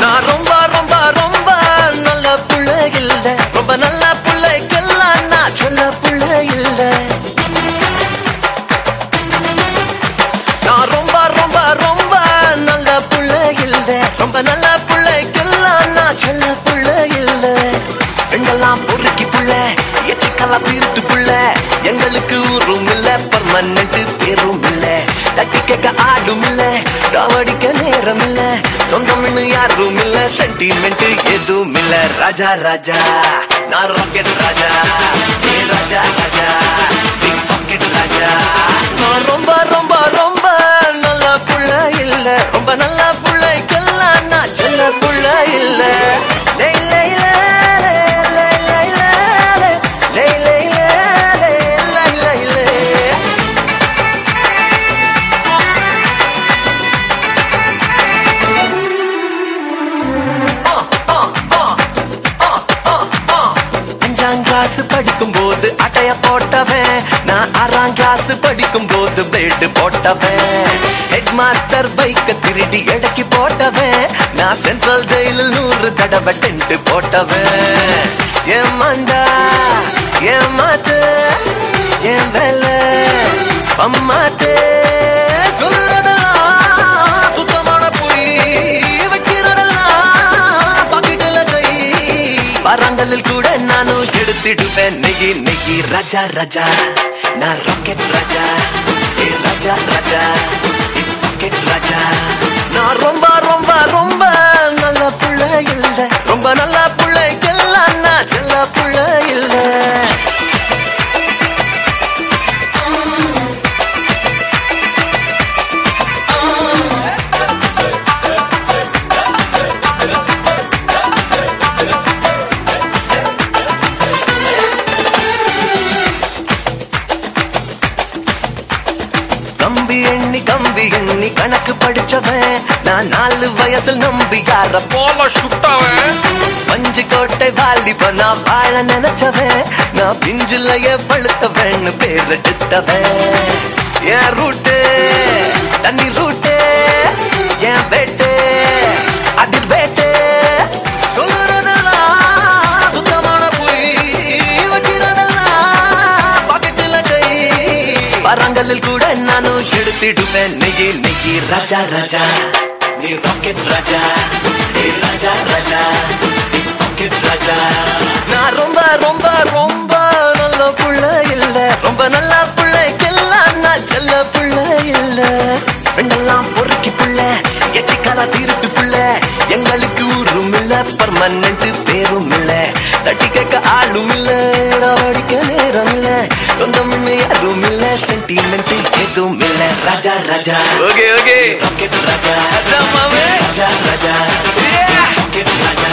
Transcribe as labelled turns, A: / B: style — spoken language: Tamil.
A: நான் ரொம்ப ரொம்ப ரொம்ப நல்ல புள்ள இல்ல ரொம்ப நல்ல புள்ள எச்சிக்கெல்லாம் திருட்டு புள்ள எங்களுக்கு ஊரும் இல்ல பர்மனன்ட் பேரும் இல்ல. தட்டி கேட்க ஆடும் இல்ல டாவடிக்க நேரம் இல்ல. சொந்தம்னு யாரும் இல்ல சென்டிமெண்ட் எதுவும் இல்ல. ராஜா ராஜா நான் ராக்கெட் ராஜா. ராஜா ராஜா பிக் பாக்கெட் ராஜா. நான் ரொம்ப ரொம்ப ரொம்ப கிளாஸ் படிக்கும் போது அட்டைய போட்டவன். நான் ஆறாம் கிளாஸ் படிக்கும் போது பிளேடு போட்டவன். ஹெட் மாஸ்டர் பைக்க திருடி எடக்கி போட்டவன். நான் சென்ட்ரல் ஜெயிலில் நூறு தடவை டென்ட் போட்டவன். ஏமாண்டா ஏமாத்து ஏன் வேலை கூட நானும் எடுத்துடுவேன். நெகி நெகி ராஜா ராஜா. நான் ராக்கெட் ராஜா. ஏ ராஜா ராஜா. கம்பி எண்ணி கம்பி எண்ணி கணக்கு படிச்சவன். நான் நாலு வயசில் நம்பி யார
B: போல சுட்டவன்.
A: பஞ்சு கோட்டை வாலிப நான் வாழ நினைச்சவன். நான் பிஞ்சுலைய பழுத்தவன் பேர் எடுத்தவன். என் ரூட்டு நானும் எடுத்திடுவேன் நெய்யி ராஜா ராஜா நீ ராக்கெட் ராஜா. நீ ராஜா ராஜா நீ ராக்கெட் ராஜா. நான் ரொம்ப ரொம்ப ரொம்ப நல்ல புள்ள இல்ல. ரொம்ப நல்ல புள்ளைக்கெல்லாம் நான் செல்ல புள்ள இல்ல. பெண்ணெல்லாம் பொறுக்கி புள்ள எச்சிக்கால தீர்த்து புள்ள. எங்களுக்கு ஊரும் இல்ல பர்மனன்ட் பேரும் இல்ல. தட்டி கேட்க ஆளும் இல்ல அடிக்க நேரம் இல்ல. சொந்தம் யாரும் இல்ல சென்டிமெண்ட் எதுவும் இல்ல. raja raja.
B: Oke okay,
A: oke okay. raja raja. Iya. Raja raja. yeah.